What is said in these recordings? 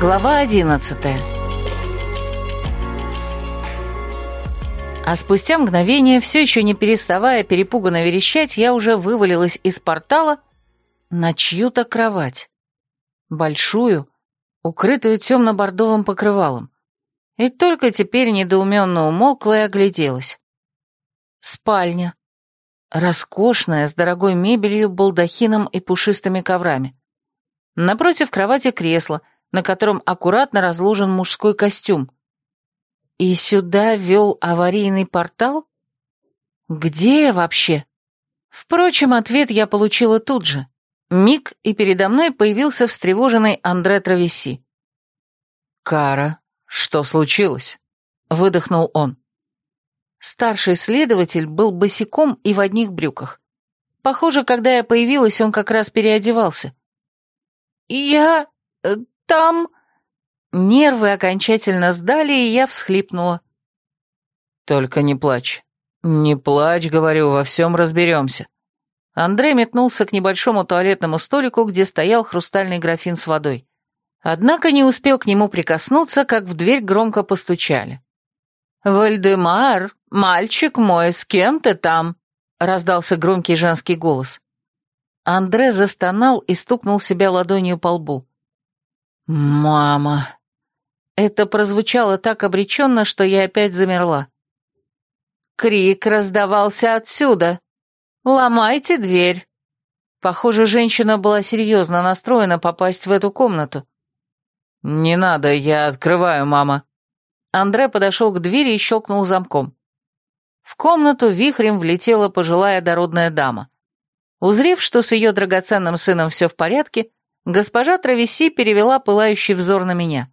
Глава одиннадцатая А спустя мгновение, все еще не переставая перепуганно верещать, я уже вывалилась из портала на чью-то кровать. Большую, укрытую темно-бордовым покрывалом. И только теперь недоуменно умолкла и огляделась. Спальня. Роскошная, с дорогой мебелью, балдахином и пушистыми коврами. Напротив кровати кресло, на котором аккуратно разложен мужской костюм. И сюда вел аварийный портал? Где я вообще? Впрочем, ответ я получила тут же. Миг, и передо мной появился встревоженный Андре Травеси. «Кара, что случилось?» — выдохнул он. Старший следователь был босиком и в одних брюках. Похоже, когда я появилась, он как раз переодевался. «Я... Там...» Нервы окончательно сдали, и я всхлипнула. «Только не плачь. Не плачь, говорю, во всем разберемся». Андрей метнулся к небольшому туалетному столику, где стоял хрустальный графин с водой. Однако не успел к нему прикоснуться, как в дверь громко постучали. «Вальдемар, мальчик мой, с кем ты там?» — раздался громкий женский голос. Андре застонал и стукнул себя ладонью по лбу. «Мама!» Это прозвучало так обреченно, что я опять замерла. Крик раздавался отсюда. «Ломайте дверь!» Похоже, женщина была серьезно настроена попасть в эту комнату. «Не надо, я открываю, мама». Андре подошел к двери и щелкнул замком. В комнату вихрем влетела пожилая дородная дама. Узрев, что с ее драгоценным сыном все в порядке, госпожа Травеси перевела пылающий взор на меня.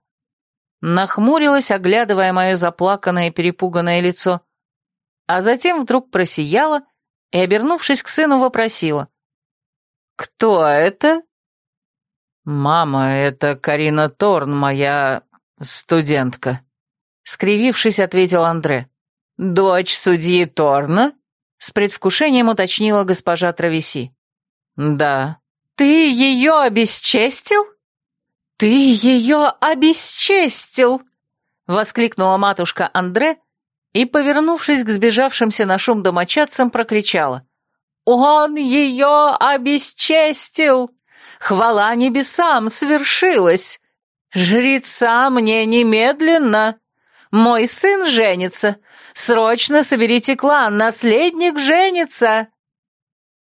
Нахмурилась, оглядывая мое заплаканное и перепуганное лицо, а затем вдруг просияла и, обернувшись к сыну, вопросила. «Кто это?» «Мама, это Карина Торн, моя студентка», — скривившись, ответил Андре. «Дочь судьи Торна?» — с предвкушением уточнила госпожа Травеси. «Да». «Ты ее обесчестил?» «Ты ее обесчестил!» — воскликнула матушка Андре и, повернувшись к сбежавшимся на шум домочадцам, прокричала. «Он ее обесчестил! Хвала небесам свершилась! Жреца мне немедленно! Мой сын женится! Срочно соберите клан, наследник женится!»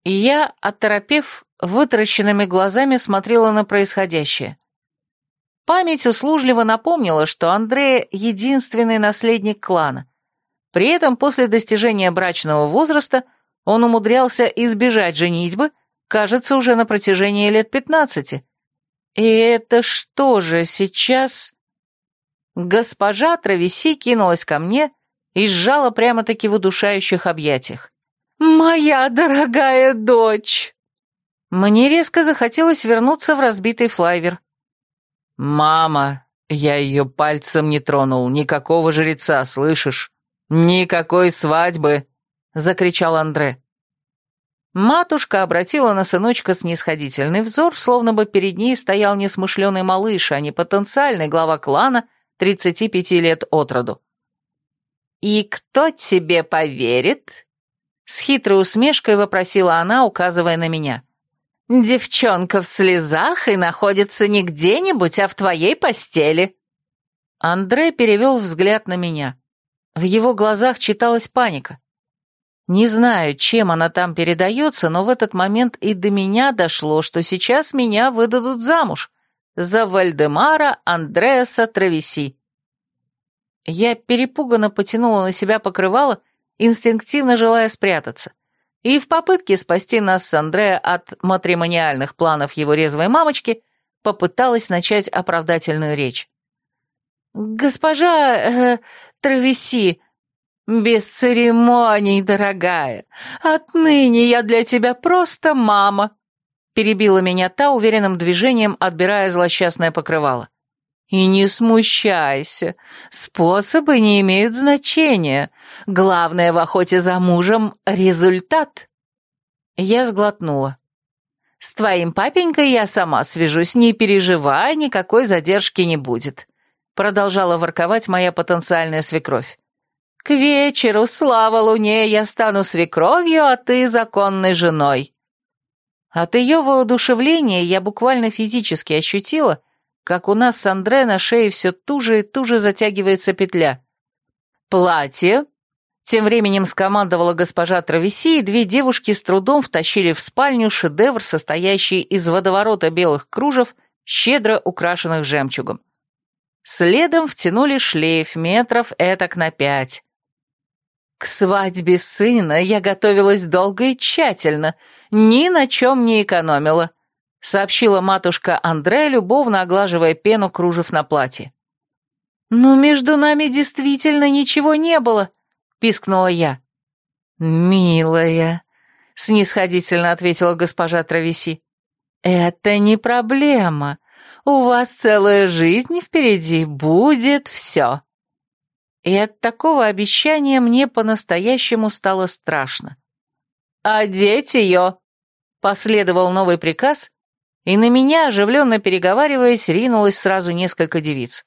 Я, оторопев, вытаращенными глазами смотрела на происходящее. Память услужливо напомнила, что Андрея — единственный наследник клана. При этом после достижения брачного возраста он умудрялся избежать женитьбы, кажется, уже на протяжении лет пятнадцати. И это что же сейчас... Госпожа Травеси кинулась ко мне и сжала прямо-таки в удушающих объятиях. «Моя дорогая дочь!» Мне резко захотелось вернуться в разбитый флайвер. «Мама!» Я ее пальцем не тронул. Никакого жреца, слышишь? Никакой свадьбы!» — закричал Андре. Матушка обратила на сыночка снисходительный взор, словно бы перед ней стоял несмышленый малыш, а не потенциальный глава клана 35 лет от роду. «И кто тебе поверит?» С хитрой усмешкой вопросила она, указывая на меня. Девчонка в слезах и находится не где-нибудь, а в твоей постели». Андре перевел взгляд на меня. В его глазах читалась паника. Не знаю, чем она там передается, но в этот момент и до меня дошло, что сейчас меня выдадут замуж за Вальдемара Андреаса Травеси. Я перепуганно потянула на себя покрывало, инстинктивно желая спрятаться и в попытке спасти нас с Андре от матримониальных планов его резвой мамочки попыталась начать оправдательную речь. «Госпожа э, Травеси, без церемоний, дорогая, отныне я для тебя просто мама», перебила меня та уверенным движением, отбирая злосчастное покрывало. «И не смущайся, способы не имеют значения. Главное в охоте за мужем — результат». Я сглотнула. «С твоим папенькой я сама свяжусь, не переживай, никакой задержки не будет», продолжала ворковать моя потенциальная свекровь. «К вечеру, слава луне, я стану свекровью, а ты законной женой». От ее воодушевления я буквально физически ощутила, как у нас с Андре на шее все туже и туже затягивается петля. «Платье!» Тем временем скомандовала госпожа Травеси, и две девушки с трудом втащили в спальню шедевр, состоящий из водоворота белых кружев, щедро украшенных жемчугом. Следом втянули шлейф метров этак на пять. К свадьбе сына я готовилась долго и тщательно, ни на чем не экономила, сообщила матушка Андре, любовно оглаживая пену кружев на платье. «Но между нами действительно ничего не было», — пискнула я. «Милая», — снисходительно ответила госпожа Травеси, — «это не проблема. У вас целая жизнь впереди, будет все». И от такого обещания мне по-настоящему стало страшно. «Одеть ее!» — последовал новый приказ, и на меня, оживленно переговариваясь, ринулось сразу несколько девиц.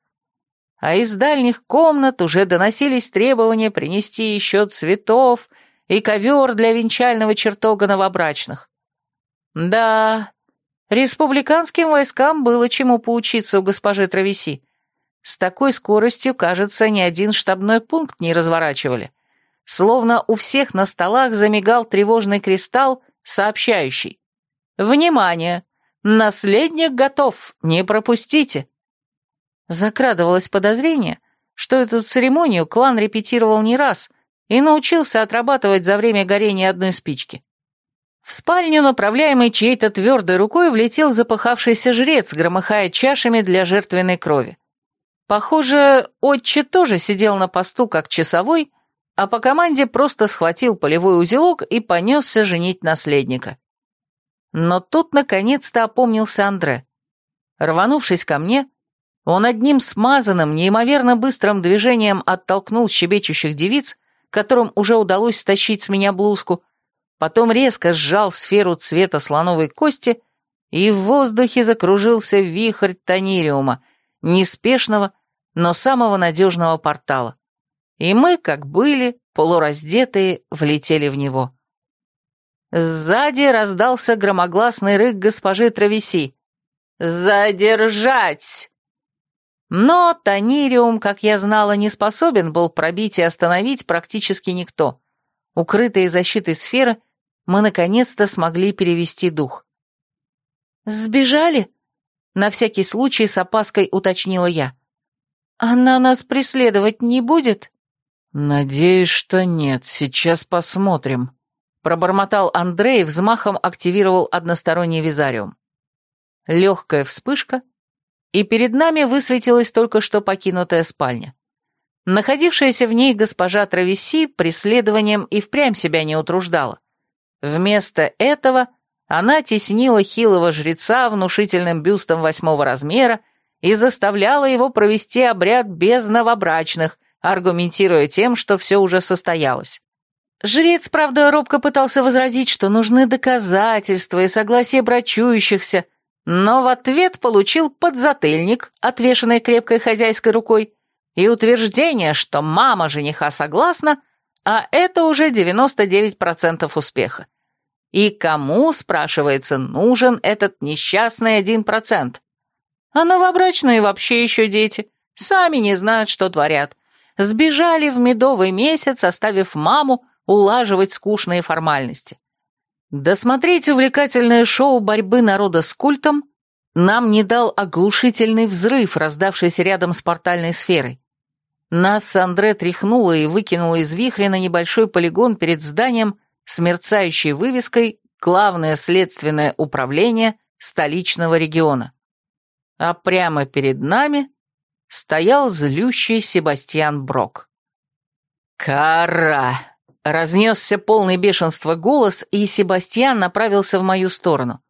А из дальних комнат уже доносились требования принести еще цветов и ковер для венчального чертога новобрачных. Да, республиканским войскам было чему поучиться у госпожи Травеси. С такой скоростью, кажется, ни один штабной пункт не разворачивали. Словно у всех на столах замигал тревожный кристалл, сообщающий. «Внимание! Наследник готов! Не пропустите!» Закрадывалось подозрение, что эту церемонию клан репетировал не раз и научился отрабатывать за время горения одной спички. В спальню, направляемый чьей-то твердой рукой, влетел запыхавшийся жрец, громыхая чашами для жертвенной крови. Похоже, отче тоже сидел на посту как часовой, а по команде просто схватил полевой узелок и понесся женить наследника. Но тут наконец-то опомнился Андре. Рванувшись ко мне, он одним смазанным, неимоверно быстрым движением оттолкнул щебечущих девиц, которым уже удалось стащить с меня блузку, потом резко сжал сферу цвета слоновой кости, и в воздухе закружился вихрь тонириума — неспешного, но самого надежного портала. И мы, как были, полураздетые, влетели в него. Сзади раздался громогласный рык госпожи Травеси. «Задержать!» Но Танириум, как я знала, не способен был пробить и остановить практически никто. Укрытые защитой сферы, мы наконец-то смогли перевести дух. «Сбежали?» На всякий случай с опаской уточнила я. «Она нас преследовать не будет?» «Надеюсь, что нет. Сейчас посмотрим», — пробормотал Андрей, взмахом активировал односторонний визариум. Легкая вспышка, и перед нами высветилась только что покинутая спальня. Находившаяся в ней госпожа Травеси преследованием и впрямь себя не утруждала. Вместо этого она теснила хилого жреца внушительным бюстом восьмого размера и заставляла его провести обряд без новобрачных, аргументируя тем, что все уже состоялось. Жрец, правда, робко пытался возразить, что нужны доказательства и согласие брачующихся, но в ответ получил подзатыльник, отвешенный крепкой хозяйской рукой, и утверждение, что мама жениха согласна, а это уже 99% успеха. И кому, спрашивается, нужен этот несчастный один процент? А новобрачные вообще еще дети. Сами не знают, что творят. Сбежали в медовый месяц, оставив маму улаживать скучные формальности. Досмотреть увлекательное шоу борьбы народа с культом нам не дал оглушительный взрыв, раздавшийся рядом с портальной сферой. Нас с Андре тряхнуло и выкинуло из вихря на небольшой полигон перед зданием, с мерцающей вывеской «Главное следственное управление столичного региона». А прямо перед нами стоял злющий Себастьян Брок. «Кара!» — разнесся полный бешенства голос, и Себастьян направился в мою сторону.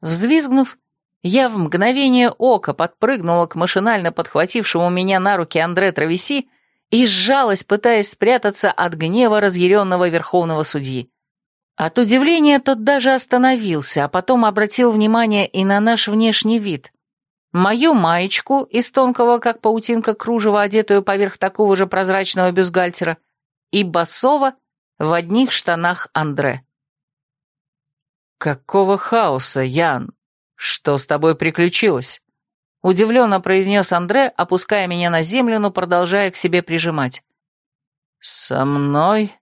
Взвизгнув, я в мгновение ока подпрыгнула к машинально подхватившему меня на руки Андре Травеси и сжалась, пытаясь спрятаться от гнева разъяренного верховного судьи. От удивления тот даже остановился, а потом обратил внимание и на наш внешний вид. Мою маечку из тонкого, как паутинка, кружева, одетую поверх такого же прозрачного бюстгальтера, и басова в одних штанах Андре. «Какого хаоса, Ян? Что с тобой приключилось?» Удивленно произнес Андре, опуская меня на землю, но продолжая к себе прижимать. «Со мной?»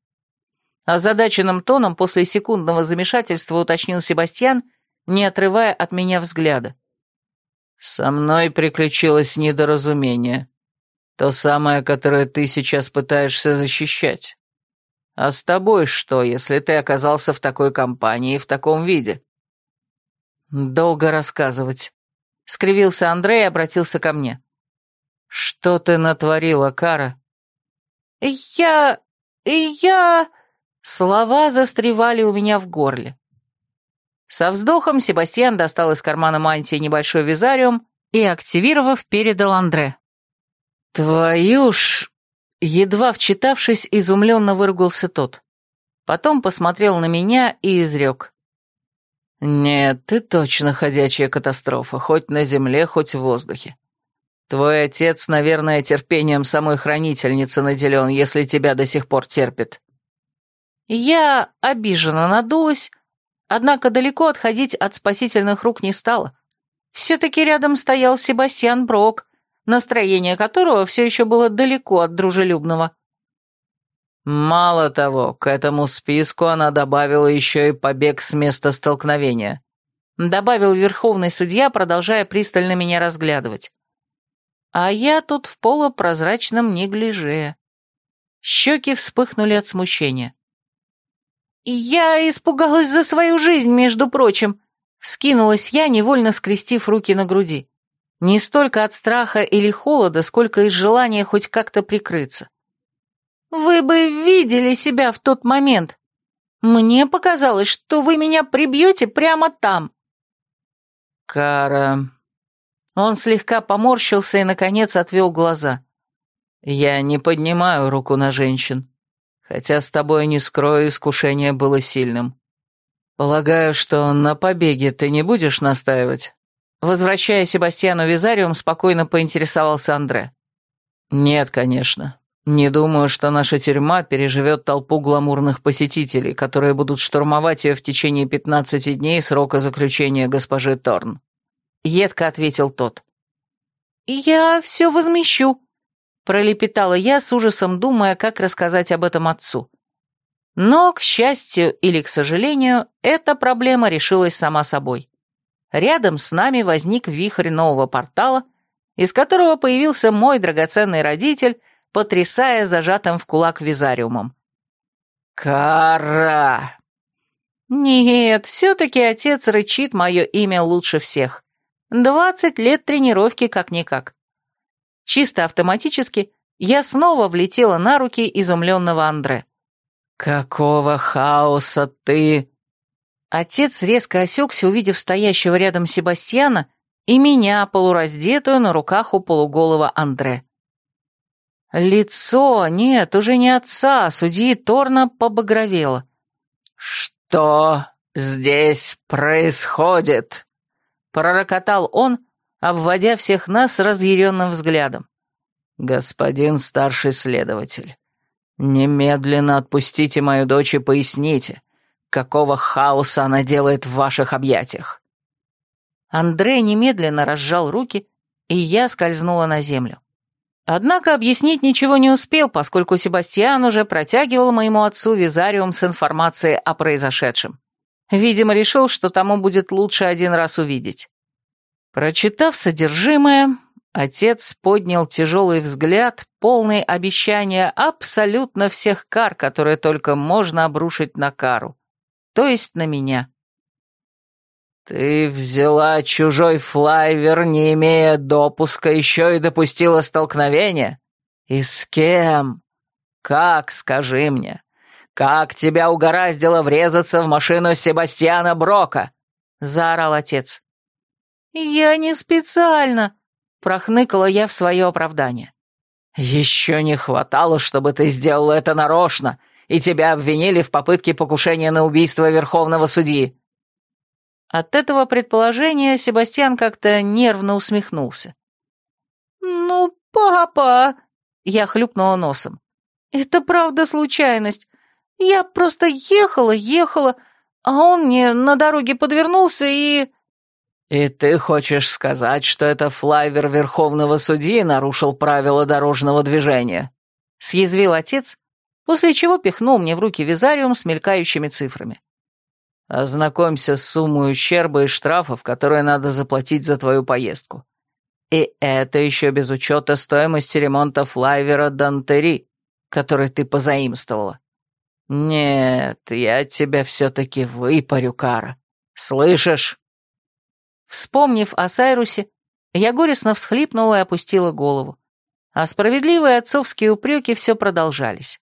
Озадаченным тоном после секундного замешательства уточнил Себастьян, не отрывая от меня взгляда. «Со мной приключилось недоразумение. То самое, которое ты сейчас пытаешься защищать. А с тобой что, если ты оказался в такой компании и в таком виде?» «Долго рассказывать», — скривился Андрей и обратился ко мне. «Что ты натворила, Кара?» «Я... я...» Слова застревали у меня в горле. Со вздохом Себастьян достал из кармана мантии небольшой визариум и, активировав, передал Андре. «Твою ж...» Едва вчитавшись, изумленно выругался тот. Потом посмотрел на меня и изрек. «Нет, ты точно ходячая катастрофа, хоть на земле, хоть в воздухе. Твой отец, наверное, терпением самой хранительницы наделен, если тебя до сих пор терпит». Я обиженно надулась, однако далеко отходить от спасительных рук не стала. Все-таки рядом стоял Себастьян Брок, настроение которого все еще было далеко от дружелюбного. Мало того, к этому списку она добавила еще и побег с места столкновения. Добавил верховный судья, продолжая пристально меня разглядывать. А я тут в полупрозрачном неглиже. Щеки вспыхнули от смущения. «Я испугалась за свою жизнь, между прочим», — вскинулась я, невольно скрестив руки на груди. Не столько от страха или холода, сколько из желания хоть как-то прикрыться. «Вы бы видели себя в тот момент. Мне показалось, что вы меня прибьете прямо там». «Кара...» Он слегка поморщился и, наконец, отвел глаза. «Я не поднимаю руку на женщин хотя с тобой, не скрою, искушение было сильным. Полагаю, что на побеге ты не будешь настаивать?» Возвращая Себастьяну Визариум, спокойно поинтересовался Андре. «Нет, конечно. Не думаю, что наша тюрьма переживет толпу гламурных посетителей, которые будут штурмовать ее в течение пятнадцати дней срока заключения госпожи Торн». Едко ответил тот. «Я все возмещу», Пролепетала я с ужасом, думая, как рассказать об этом отцу. Но, к счастью или к сожалению, эта проблема решилась сама собой. Рядом с нами возник вихрь нового портала, из которого появился мой драгоценный родитель, потрясая зажатым в кулак визариумом. «Кара!» Нет, все-таки отец рычит мое имя лучше всех. Двадцать лет тренировки как-никак. Чисто автоматически я снова влетела на руки изумленного Андре. «Какого хаоса ты...» Отец резко осекся, увидев стоящего рядом Себастьяна и меня, полураздетую, на руках у полуголого Андре. Лицо, нет, уже не отца, а судьи Торна побагровело. «Что здесь происходит?» Пророкотал он, обводя всех нас разъяренным взглядом. «Господин старший следователь, немедленно отпустите мою дочь и поясните, какого хаоса она делает в ваших объятиях». Андрей немедленно разжал руки, и я скользнула на землю. Однако объяснить ничего не успел, поскольку Себастьян уже протягивал моему отцу визариум с информацией о произошедшем. Видимо, решил, что тому будет лучше один раз увидеть. Прочитав содержимое, отец поднял тяжелый взгляд, полный обещания абсолютно всех кар, которые только можно обрушить на кару, то есть на меня. «Ты взяла чужой флайвер, не имея допуска, еще и допустила столкновение? И с кем? Как, скажи мне? Как тебя угораздило врезаться в машину Себастьяна Брока?» — заорал отец. «Я не специально», — прохныкала я в свое оправдание. «Еще не хватало, чтобы ты сделала это нарочно и тебя обвинили в попытке покушения на убийство верховного судьи». От этого предположения Себастьян как-то нервно усмехнулся. «Ну, папа!» — я хлюпнула носом. «Это правда случайность. Я просто ехала, ехала, а он мне на дороге подвернулся и...» «И ты хочешь сказать, что это флайвер Верховного Судьи нарушил правила дорожного движения?» — съязвил отец, после чего пихнул мне в руки визариум с мелькающими цифрами. «Ознакомься с суммой ущерба и штрафов, которые надо заплатить за твою поездку. И это еще без учета стоимости ремонта флайвера Дантери, который ты позаимствовала. Нет, я тебя все-таки выпарю, Кара. Слышишь?» Вспомнив о Сайрусе, я горестно всхлипнула и опустила голову. А справедливые отцовские упреки все продолжались.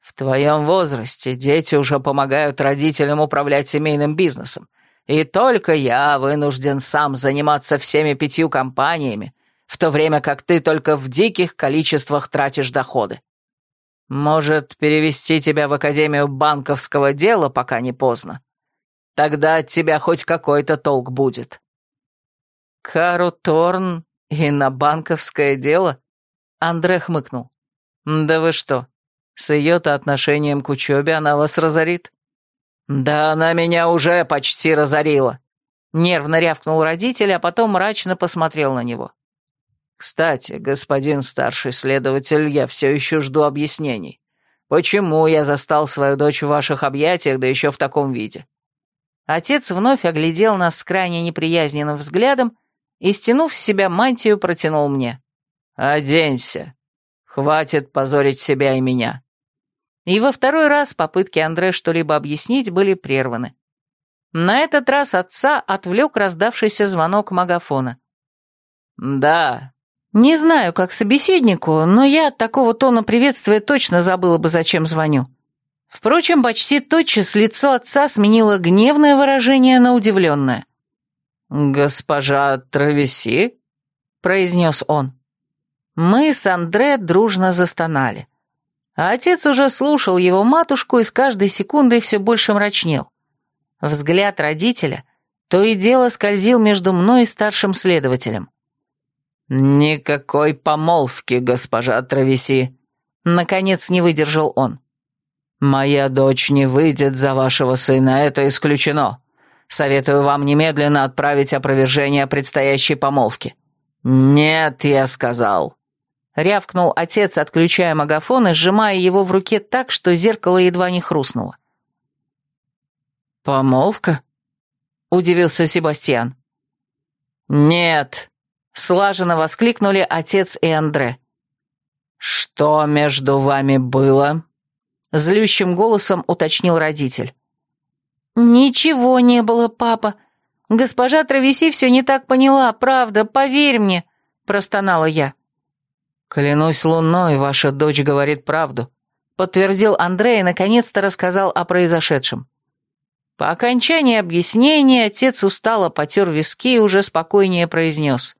В твоем возрасте дети уже помогают родителям управлять семейным бизнесом, и только я вынужден сам заниматься всеми пятью компаниями, в то время как ты только в диких количествах тратишь доходы. Может, перевести тебя в Академию банковского дела, пока не поздно? Тогда от тебя хоть какой-то толк будет. Кару Торн и на банковское дело? Андре хмыкнул. Да вы что, с ее-то отношением к учебе она вас разорит?» «Да она меня уже почти разорила!» Нервно рявкнул родитель, а потом мрачно посмотрел на него. «Кстати, господин старший следователь, я все еще жду объяснений. Почему я застал свою дочь в ваших объятиях, да еще в таком виде?» Отец вновь оглядел нас с крайне неприязненным взглядом и, стянув с себя мантию, протянул мне. «Оденься. Хватит позорить себя и меня. И во второй раз попытки Андре что-либо объяснить были прерваны. На этот раз отца отвлек раздавшийся звонок магафона. «Да». «Не знаю, как собеседнику, но я от такого тона приветствия точно забыла бы, зачем звоню». Впрочем, почти тотчас лицо отца сменило гневное выражение на удивленное. «Госпожа Травеси?» — произнес он. Мы с Андре дружно застонали. А отец уже слушал его матушку и с каждой секундой все больше мрачнел. Взгляд родителя то и дело скользил между мной и старшим следователем. «Никакой помолвки, госпожа Травеси», — наконец не выдержал он. «Моя дочь не выйдет за вашего сына, это исключено. Советую вам немедленно отправить опровержение предстоящей помолвки». «Нет, я сказал». Рявкнул отец, отключая магафон и сжимая его в руке так, что зеркало едва не хрустнуло. «Помолвка?» — удивился Себастьян. «Нет!» — слаженно воскликнули отец и Андре. «Что между вами было?» — злющим голосом уточнил родитель. «Ничего не было, папа. Госпожа Травеси все не так поняла, правда, поверь мне», — простонала я. «Клянусь луной, ваша дочь говорит правду», — подтвердил Андрей и наконец-то рассказал о произошедшем. По окончании объяснения отец устало потер виски и уже спокойнее произнес.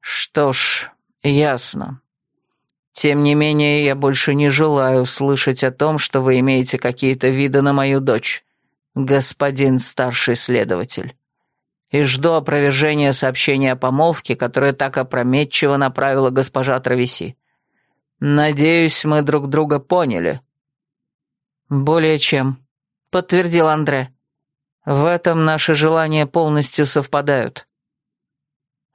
«Что ж, ясно. Тем не менее, я больше не желаю слышать о том, что вы имеете какие-то виды на мою дочь, господин старший следователь и жду опровержения сообщения о помолвке, которое так опрометчиво направила госпожа Травеси. Надеюсь, мы друг друга поняли». «Более чем», — подтвердил Андре. «В этом наши желания полностью совпадают».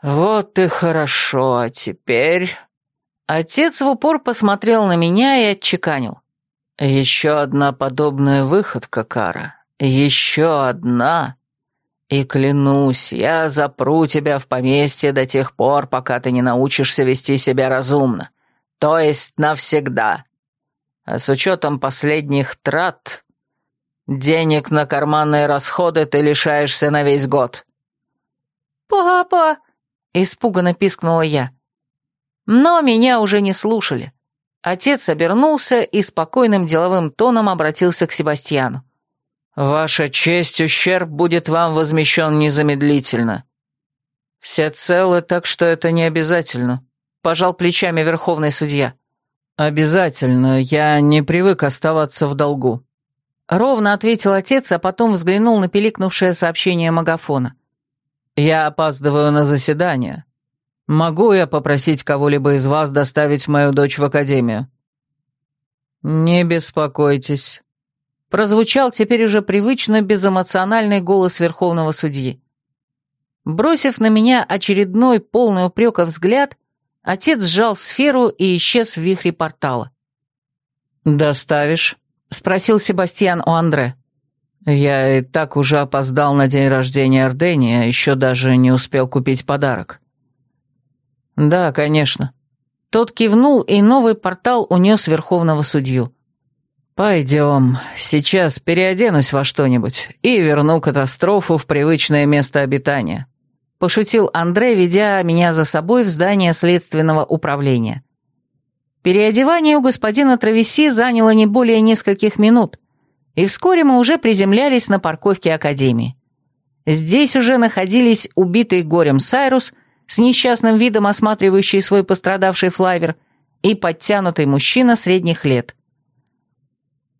«Вот и хорошо, а теперь...» Отец в упор посмотрел на меня и отчеканил. «Еще одна подобная выходка, Кара. Еще одна...» И клянусь, я запру тебя в поместье до тех пор, пока ты не научишься вести себя разумно. То есть навсегда. А с учетом последних трат, денег на карманные расходы ты лишаешься на весь год». «Папа!» — испуганно пискнула я. Но меня уже не слушали. Отец обернулся и спокойным деловым тоном обратился к Себастьяну. «Ваша честь, ущерб будет вам возмещен незамедлительно». «Все целы, так что это не обязательно», — пожал плечами верховный судья. «Обязательно. Я не привык оставаться в долгу». Ровно ответил отец, а потом взглянул на пиликнувшее сообщение магафона. «Я опаздываю на заседание. Могу я попросить кого-либо из вас доставить мою дочь в академию?» «Не беспокойтесь», — прозвучал теперь уже привычно безэмоциональный голос верховного судьи. Бросив на меня очередной полный упрека взгляд, отец сжал сферу и исчез в вихре портала. «Доставишь?» — спросил Себастьян у Андре. «Я и так уже опоздал на день рождения Ордения, еще даже не успел купить подарок». «Да, конечно». Тот кивнул, и новый портал унес верховного судью. «Пойдем, сейчас переоденусь во что-нибудь и верну катастрофу в привычное место обитания», пошутил Андрей, ведя меня за собой в здание следственного управления. Переодевание у господина Травеси заняло не более нескольких минут, и вскоре мы уже приземлялись на парковке Академии. Здесь уже находились убитый горем Сайрус с несчастным видом осматривающий свой пострадавший флайвер и подтянутый мужчина средних лет.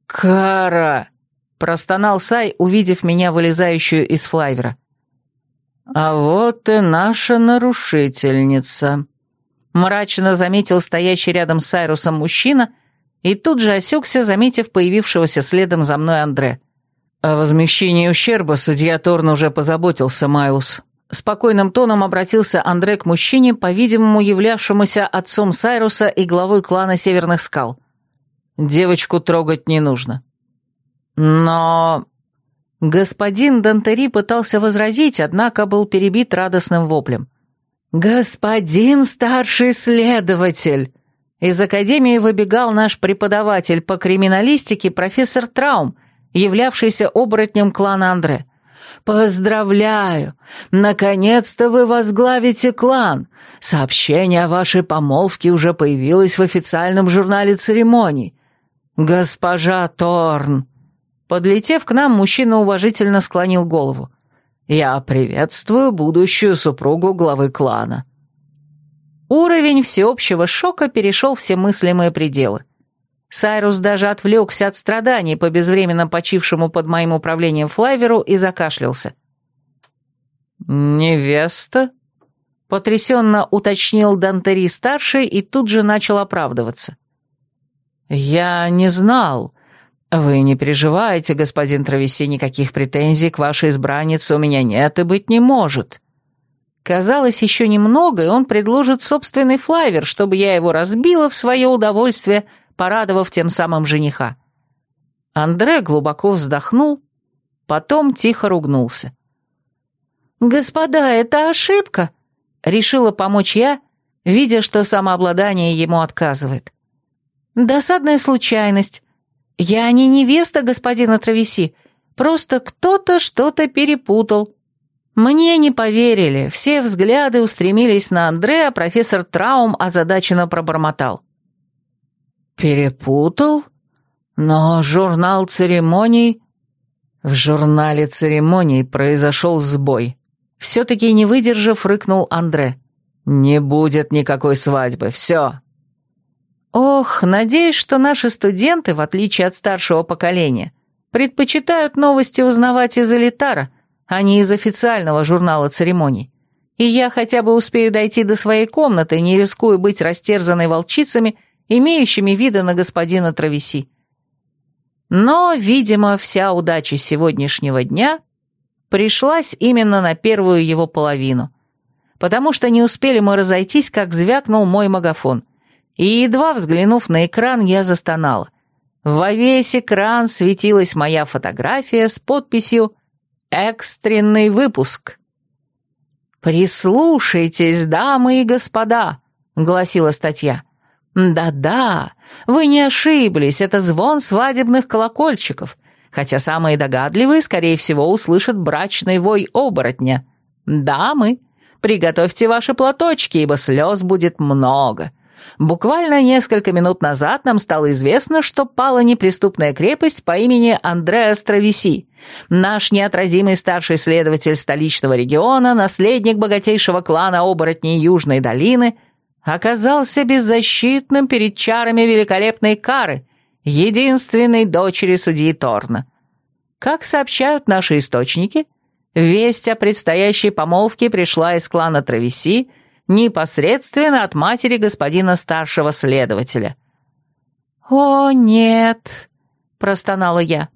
«Кара!» — простонал Сай, увидев меня, вылезающую из флайвера. «А вот и наша нарушительница», — мрачно заметил стоящий рядом с Сайрусом мужчина и тут же осекся, заметив появившегося следом за мной Андре. О возмещении ущерба судья Торн уже позаботился, Майлус. Спокойным тоном обратился Андре к мужчине, по-видимому, являвшемуся отцом Сайруса и главой клана Северных Скал. Девочку трогать не нужно. Но... Господин Дантери пытался возразить, однако был перебит радостным воплем. «Господин старший следователь!» Из академии выбегал наш преподаватель по криминалистике профессор Траум, являвшийся оборотнем клана Андре. «Поздравляю! Наконец-то вы возглавите клан! Сообщение о вашей помолвке уже появилось в официальном журнале церемоний. Госпожа Торн!» Подлетев к нам, мужчина уважительно склонил голову. «Я приветствую будущую супругу главы клана». Уровень всеобщего шока перешел все мыслимые пределы. Сайрус даже отвлекся от страданий по безвременно почившему под моим управлением флайверу и закашлялся. «Невеста?» — потрясенно уточнил Дантери-старший и тут же начал оправдываться. «Я не знал. Вы не переживайте, господин Травеси, никаких претензий к вашей избраннице у меня нет и быть не может». Казалось, еще немного, и он предложит собственный флайвер, чтобы я его разбила в свое удовольствие — порадовав тем самым жениха. Андре глубоко вздохнул, потом тихо ругнулся. «Господа, это ошибка!» — решила помочь я, видя, что самообладание ему отказывает. «Досадная случайность. Я не невеста господина Травеси, просто кто-то что-то перепутал». Мне не поверили, все взгляды устремились на Андре, а профессор Траум озадаченно пробормотал. «Перепутал? Но журнал церемоний...» В журнале церемоний произошел сбой. Все-таки не выдержав, рыкнул Андре. «Не будет никакой свадьбы, все!» Ох, надеюсь, что наши студенты, в отличие от старшего поколения, предпочитают новости узнавать из элитара, а не из официального журнала церемоний. И я хотя бы успею дойти до своей комнаты, не рискуя быть растерзанной волчицами имеющими виды на господина Травеси. Но, видимо, вся удача сегодняшнего дня пришлась именно на первую его половину, потому что не успели мы разойтись, как звякнул мой магафон, и, едва взглянув на экран, я застонала. Во весь экран светилась моя фотография с подписью «Экстренный выпуск». «Прислушайтесь, дамы и господа», — гласила статья. Да-да, вы не ошиблись, это звон свадебных колокольчиков, хотя самые догадливые, скорее всего, услышат брачный вой оборотня. Дамы, приготовьте ваши платочки, ибо слез будет много. Буквально несколько минут назад нам стало известно, что пала неприступная крепость по имени Андреас Травеси. Наш неотразимый старший следователь столичного региона, наследник богатейшего клана оборотней Южной долины — оказался беззащитным перед чарами великолепной Кары, единственной дочери судьи Торна. Как сообщают наши источники, весть о предстоящей помолвке пришла из клана Травеси непосредственно от матери господина старшего следователя. «О, нет!» — простонала я.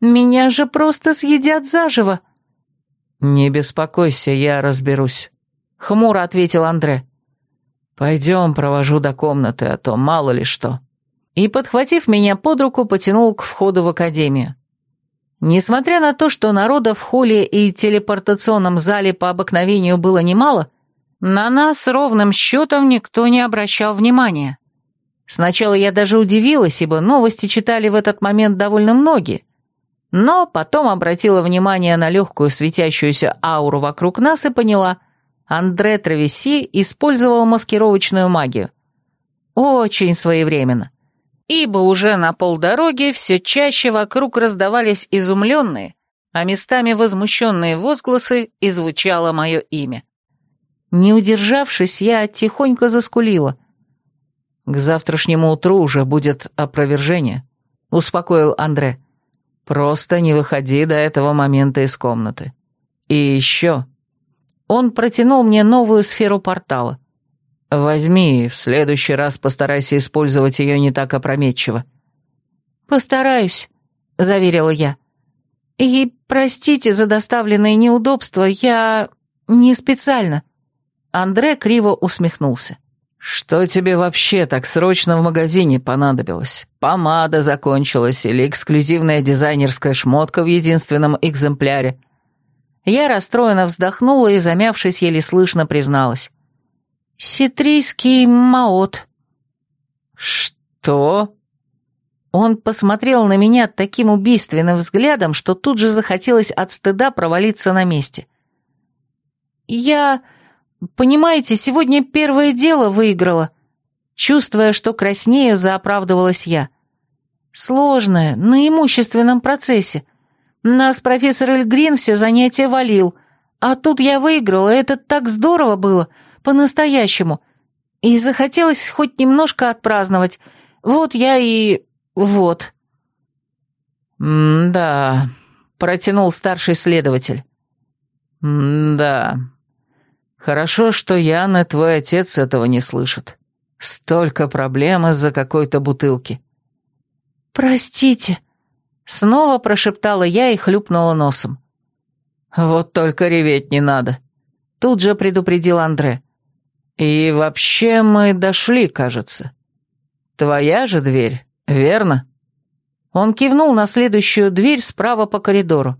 «Меня же просто съедят заживо!» «Не беспокойся, я разберусь», — хмуро ответил Андре. «Пойдем, провожу до комнаты, а то мало ли что». И, подхватив меня под руку, потянул к входу в академию. Несмотря на то, что народа в холле и телепортационном зале по обыкновению было немало, на нас ровным счетом никто не обращал внимания. Сначала я даже удивилась, ибо новости читали в этот момент довольно многие, но потом обратила внимание на легкую светящуюся ауру вокруг нас и поняла, Андре Травеси использовал маскировочную магию. Очень своевременно ибо уже на полдороги все чаще вокруг раздавались изумленные, а местами возмущенные возгласы, и звучало мое имя. Не удержавшись, я тихонько заскулила. «К завтрашнему утру уже будет опровержение», — успокоил Андре. «Просто не выходи до этого момента из комнаты. И еще...» Он протянул мне новую сферу портала. «Возьми, в следующий раз постарайся использовать ее не так опрометчиво». «Постараюсь», — заверила я. «И простите за доставленные неудобства, я не специально». Андре криво усмехнулся. «Что тебе вообще так срочно в магазине понадобилось? Помада закончилась или эксклюзивная дизайнерская шмотка в единственном экземпляре?» Я расстроенно вздохнула и, замявшись, еле слышно призналась. «Ситрийский маот». «Что?» Он посмотрел на меня таким убийственным взглядом, что тут же захотелось от стыда провалиться на месте. «Я, понимаете, сегодня первое дело выиграла». Чувствуя, что краснею, заоправдывалась я. «Сложное, на имущественном процессе. Нас профессор Эльгрин все занятия валил, а тут я выиграла, это так здорово было, по-настоящему. И захотелось хоть немножко отпраздновать. Вот я и... вот». «Да», — протянул старший следователь. «Да. Хорошо, что Ян и твой отец этого не слышат. Столько проблем из-за какой-то бутылки». «Простите», — снова прошептала я и хлюпнула носом. «Вот только реветь не надо», — тут же предупредил Андре. «И вообще мы дошли, кажется. Твоя же дверь, верно?» Он кивнул на следующую дверь справа по коридору.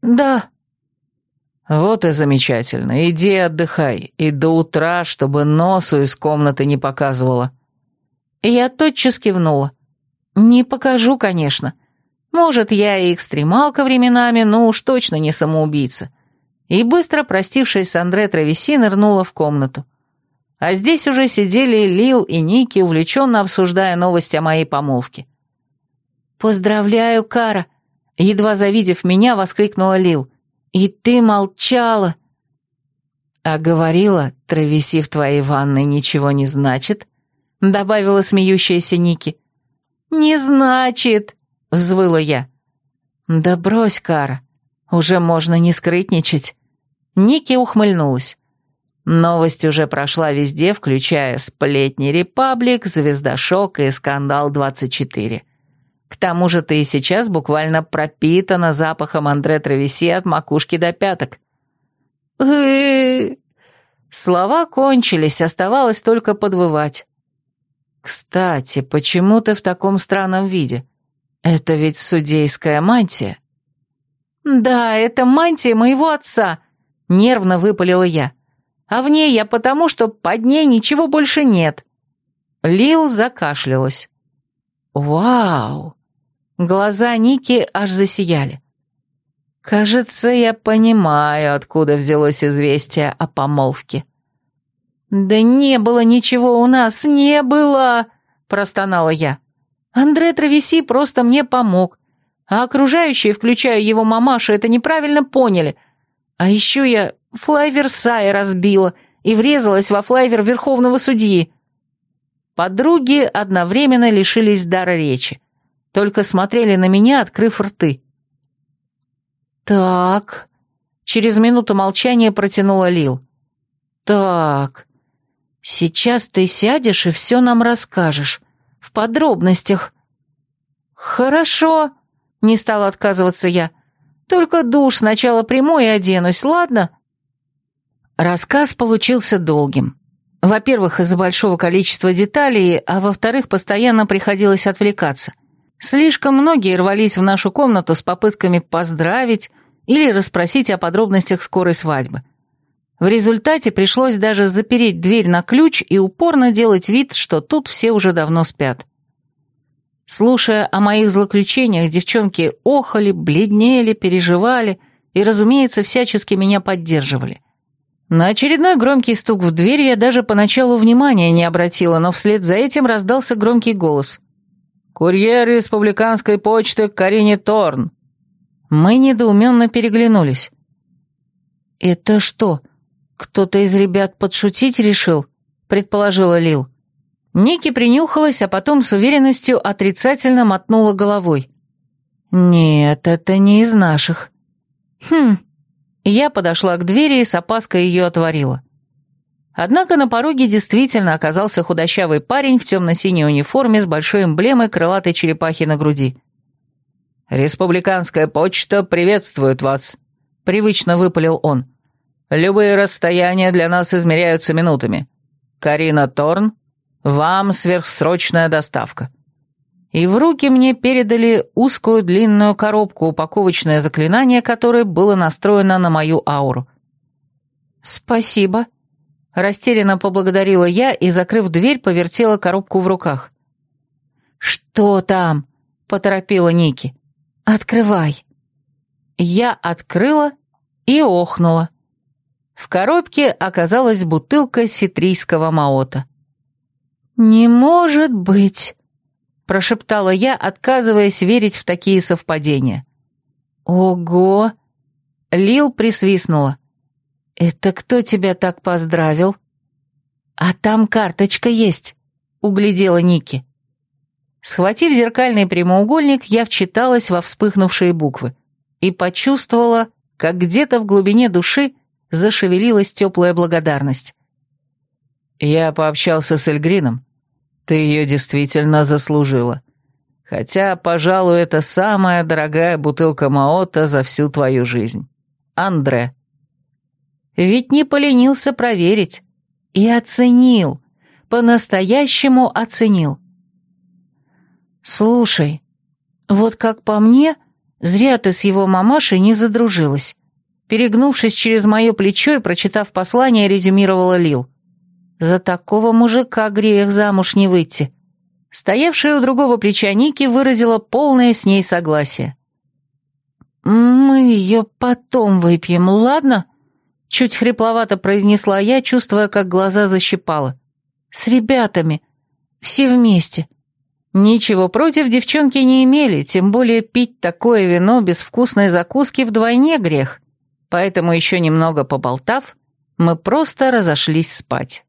«Да». «Вот и замечательно. Иди отдыхай. И до утра, чтобы носу из комнаты не показывала». Я тотчас кивнула. «Не покажу, конечно. Может, я и экстремалка временами, но уж точно не самоубийца и, быстро простившись с Андре Травеси, нырнула в комнату. А здесь уже сидели Лил и Ники, увлеченно обсуждая новости о моей помолвке. «Поздравляю, Кара!» Едва завидев меня, воскликнула Лил. «И ты молчала!» «А говорила, Травеси в твоей ванной ничего не значит?» Добавила смеющаяся Ники. «Не значит!» — взвыла я. «Да брось, Кара, уже можно не скрытничать. Ники ухмыльнулась. Новость уже прошла везде, включая «Сплетни Репаблик», «Звездошок» и «Скандал-24». К тому же ты и сейчас буквально пропитана запахом Андре Травеси от макушки до пяток. Слова кончились, оставалось только подвывать. «Кстати, почему ты в таком странном виде? Это ведь судейская мантия». «Да, это мантия моего отца», Нервно выпалила я. А в ней я потому, что под ней ничего больше нет. Лил закашлялась. Вау! Глаза Ники аж засияли. Кажется, я понимаю, откуда взялось известие о помолвке. «Да не было ничего у нас, не было!» – простонала я. Андре Травеси просто мне помог, а окружающие, включая его мамашу, это неправильно поняли – а еще я флай Версая разбила и врезалась во флайвер верховного судьи. Подруги одновременно лишились дара речи, только смотрели на меня, открыв рты. «Так...» — через минуту молчания протянула Лил. «Так...» Сейчас ты сядешь и все нам расскажешь. В подробностях. Хорошо, не стала отказываться я. Только душ сначала приму и оденусь, ладно? Рассказ получился долгим. Во-первых, из-за большого количества деталей, а во-вторых, постоянно приходилось отвлекаться. Слишком многие рвались в нашу комнату с попытками поздравить или расспросить о подробностях скорой свадьбы. В результате пришлось даже запереть дверь на ключ и упорно делать вид, что тут все уже давно спят. Слушая о моих злоключениях, девчонки охали, бледнели, переживали и, разумеется, всячески меня поддерживали. На очередной громкий стук в дверь я даже поначалу внимания не обратила, но вслед за этим раздался громкий голос. «Курьер республиканской почты Карине Торн». Мы недоуменно переглянулись. «Это что, «Кто-то из ребят подшутить решил?» — предположила Лил. Ники принюхалась, а потом с уверенностью отрицательно мотнула головой. «Нет, это не из наших». «Хм». Я подошла к двери и с опаской ее отворила. Однако на пороге действительно оказался худощавый парень в темно-синей униформе с большой эмблемой крылатой черепахи на груди. «Республиканская почта приветствует вас», — привычно выпалил он. Любые расстояния для нас измеряются минутами. Карина Торн, вам сверхсрочная доставка». И в руки мне передали узкую длинную коробку, упаковочное заклинание которое было настроено на мою ауру. «Спасибо», — растерянно поблагодарила я и, закрыв дверь, повертела коробку в руках. «Что там?» — поторопила Ники. «Открывай». Я открыла и охнула. В коробке оказалась бутылка ситрийского маота. «Не может быть!» — прошептала я, отказываясь верить в такие совпадения. «Ого!» — Лил присвистнула. «Это кто тебя так поздравил?» «А там карточка есть», — углядела Ники. Схватив зеркальный прямоугольник, я вчиталась во вспыхнувшие буквы и почувствовала, как где-то в глубине души зашевелилась теплая благодарность. «Я пообщался с Эльгрином. Ты ее действительно заслужила. Хотя, пожалуй, это самая дорогая бутылка Маота за всю твою жизнь. Андре». Ведь не поленился проверить. И оценил. По-настоящему оценил. «Слушай, вот как по мне, зря ты с его мамашей не задружилась. Перегнувшись через мое плечо и прочитав послание, резюмировала Лил. «За такого мужика грех замуж не выйти». Стоявшая у другого плеча Ники выразила полное с ней согласие. «Мы ее потом выпьем, ладно?» Чуть хрипловато произнесла я, чувствуя, как глаза защипала. «С ребятами. Все вместе». Ничего против девчонки не имели, тем более пить такое вино без вкусной закуски вдвойне грех поэтому еще немного поболтав, мы просто разошлись спать.